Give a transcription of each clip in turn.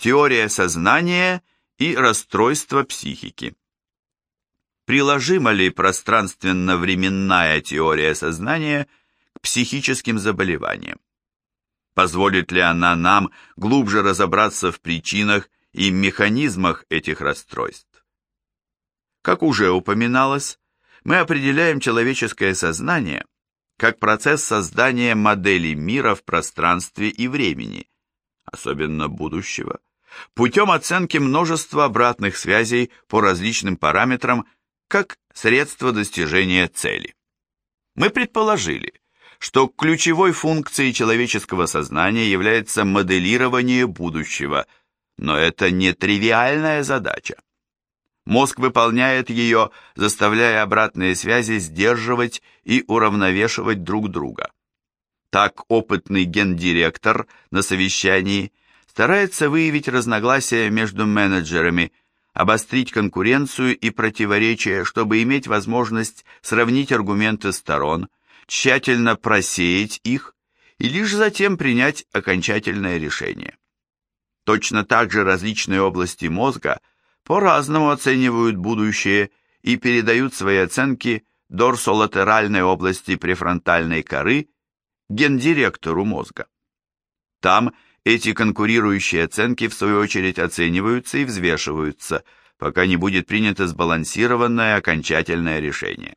теория сознания и расстройство психики. Приложима ли пространственно-временная теория сознания к психическим заболеваниям? Позволит ли она нам глубже разобраться в причинах и механизмах этих расстройств? Как уже упоминалось, мы определяем человеческое сознание как процесс создания модели мира в пространстве и времени, особенно будущего, путем оценки множества обратных связей по различным параметрам как средство достижения цели. Мы предположили, что ключевой функцией человеческого сознания является моделирование будущего, но это не тривиальная задача. Мозг выполняет ее, заставляя обратные связи сдерживать и уравновешивать друг друга. Так опытный гендиректор на совещании старается выявить разногласия между менеджерами, обострить конкуренцию и противоречия, чтобы иметь возможность сравнить аргументы сторон, тщательно просеять их и лишь затем принять окончательное решение. Точно так же различные области мозга по-разному оценивают будущее и передают свои оценки дорсолатеральной области префронтальной коры гендиректору мозга. Там эти конкурирующие оценки в свою очередь оцениваются и взвешиваются, пока не будет принято сбалансированное окончательное решение.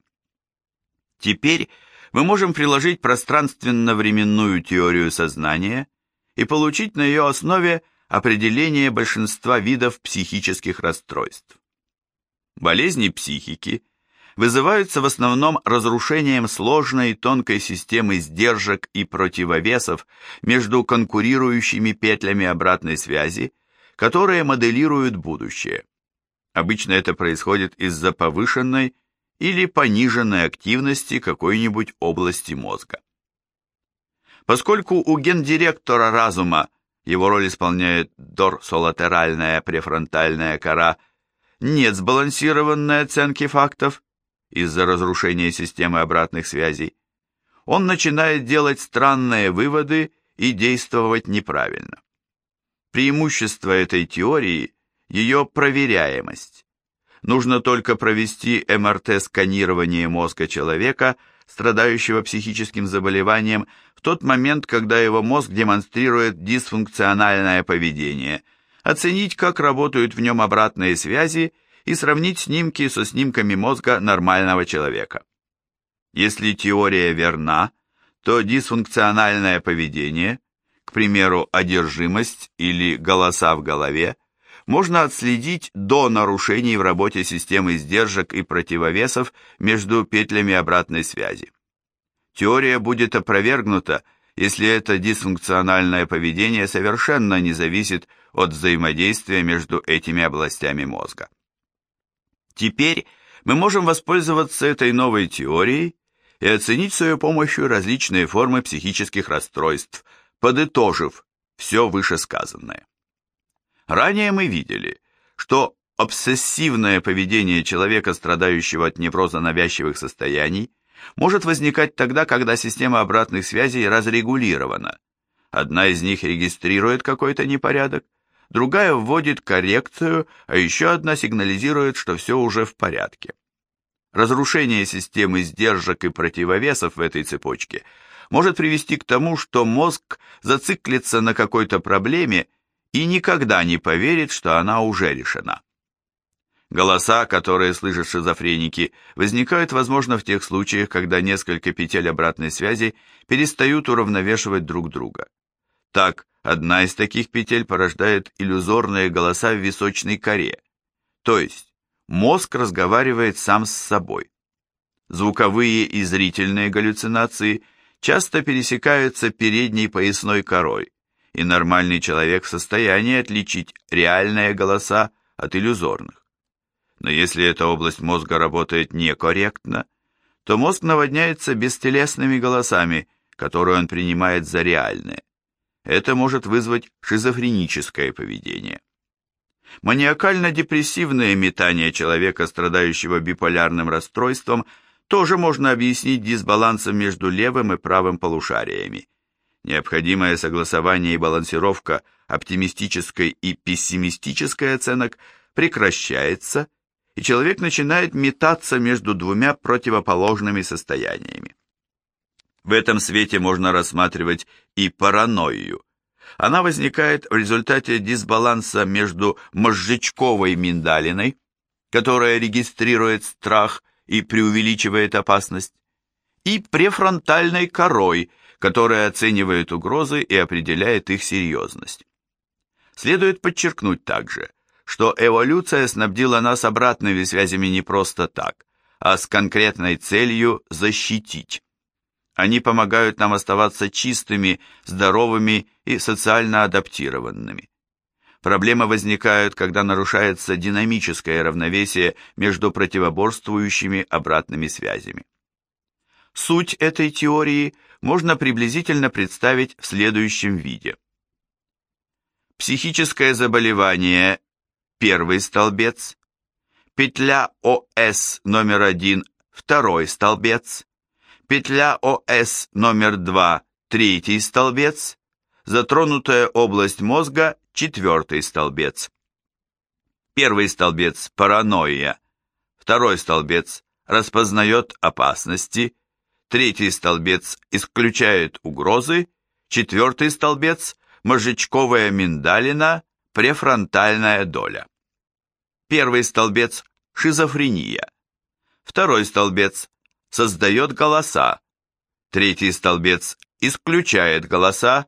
Теперь мы можем приложить пространственно-временную теорию сознания и получить на ее основе определение большинства видов психических расстройств. Болезни психики вызываются в основном разрушением сложной и тонкой системы сдержек и противовесов между конкурирующими петлями обратной связи, которые моделируют будущее. Обычно это происходит из-за повышенной или пониженной активности какой-нибудь области мозга. Поскольку у гендиректора разума его роль исполняет дорсолатеральная префронтальная кора, нет сбалансированной оценки фактов из-за разрушения системы обратных связей, он начинает делать странные выводы и действовать неправильно. Преимущество этой теории – ее проверяемость. Нужно только провести МРТ-сканирование мозга человека, страдающего психическим заболеванием, в тот момент, когда его мозг демонстрирует дисфункциональное поведение, оценить, как работают в нем обратные связи и сравнить снимки со снимками мозга нормального человека. Если теория верна, то дисфункциональное поведение, к примеру, одержимость или голоса в голове, можно отследить до нарушений в работе системы сдержек и противовесов между петлями обратной связи. Теория будет опровергнута, если это дисфункциональное поведение совершенно не зависит от взаимодействия между этими областями мозга. Теперь мы можем воспользоваться этой новой теорией и оценить с ее помощью различные формы психических расстройств, подытожив все вышесказанное. Ранее мы видели, что обсессивное поведение человека, страдающего от невроза навязчивых состояний, может возникать тогда, когда система обратных связей разрегулирована. Одна из них регистрирует какой-то непорядок, другая вводит коррекцию, а еще одна сигнализирует, что все уже в порядке. Разрушение системы сдержек и противовесов в этой цепочке может привести к тому, что мозг зациклится на какой-то проблеме и никогда не поверит, что она уже решена. Голоса, которые слышат шизофреники, возникают, возможно, в тех случаях, когда несколько петель обратной связи перестают уравновешивать друг друга. Так, одна из таких петель порождает иллюзорные голоса в височной коре, то есть мозг разговаривает сам с собой. Звуковые и зрительные галлюцинации часто пересекаются передней поясной корой, и нормальный человек в состоянии отличить реальные голоса от иллюзорных. Но если эта область мозга работает некорректно, то мозг наводняется бестелесными голосами, которые он принимает за реальные. Это может вызвать шизофреническое поведение. Маниакально-депрессивное метание человека, страдающего биполярным расстройством, тоже можно объяснить дисбалансом между левым и правым полушариями. Необходимое согласование и балансировка оптимистической и пессимистической оценок прекращается, и человек начинает метаться между двумя противоположными состояниями. В этом свете можно рассматривать и паранойю. Она возникает в результате дисбаланса между мозжечковой миндалиной, которая регистрирует страх и преувеличивает опасность, и префронтальной корой, которая оценивает угрозы и определяет их серьезность. Следует подчеркнуть также, что эволюция снабдила нас обратными связями не просто так, а с конкретной целью защитить. Они помогают нам оставаться чистыми, здоровыми и социально адаптированными. Проблемы возникают, когда нарушается динамическое равновесие между противоборствующими обратными связями. Суть этой теории можно приблизительно представить в следующем виде. Психическое заболевание – первый столбец, петля ОС номер один – второй столбец, петля ОС номер два – третий столбец, затронутая область мозга – четвертый столбец. Первый столбец – паранойя, второй столбец – распознает опасности, третий столбец исключает угрозы, четвертый столбец – мозжечковая миндалина, префронтальная доля. Первый столбец – шизофрения. Второй столбец – создает голоса. Третий столбец – исключает голоса.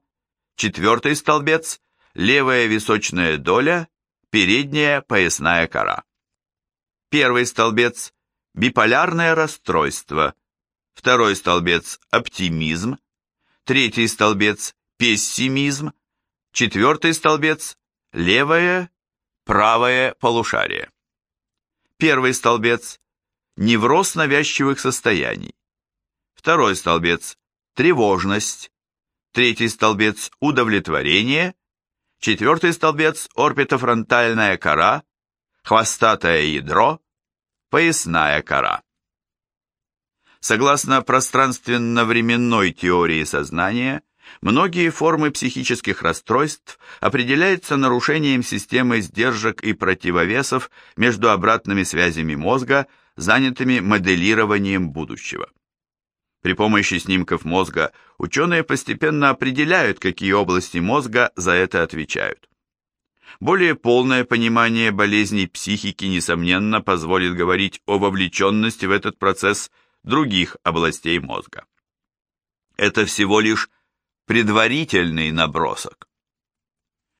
Четвертый столбец – левая височная доля, передняя поясная кора. Первый столбец – биполярное расстройство – второй столбец – оптимизм, третий столбец – пессимизм, четвертый столбец – левое, правое полушарие. Первый столбец – невроз навязчивых состояний. Второй столбец – тревожность. Третий столбец – удовлетворение. Четвертый столбец – орбитофронтальная кора, хвостатое ядро, поясная кора. Согласно пространственно-временной теории сознания, многие формы психических расстройств определяются нарушением системы сдержек и противовесов между обратными связями мозга, занятыми моделированием будущего. При помощи снимков мозга ученые постепенно определяют, какие области мозга за это отвечают. Более полное понимание болезней психики, несомненно, позволит говорить о вовлеченности в этот процесс – других областей мозга. Это всего лишь предварительный набросок.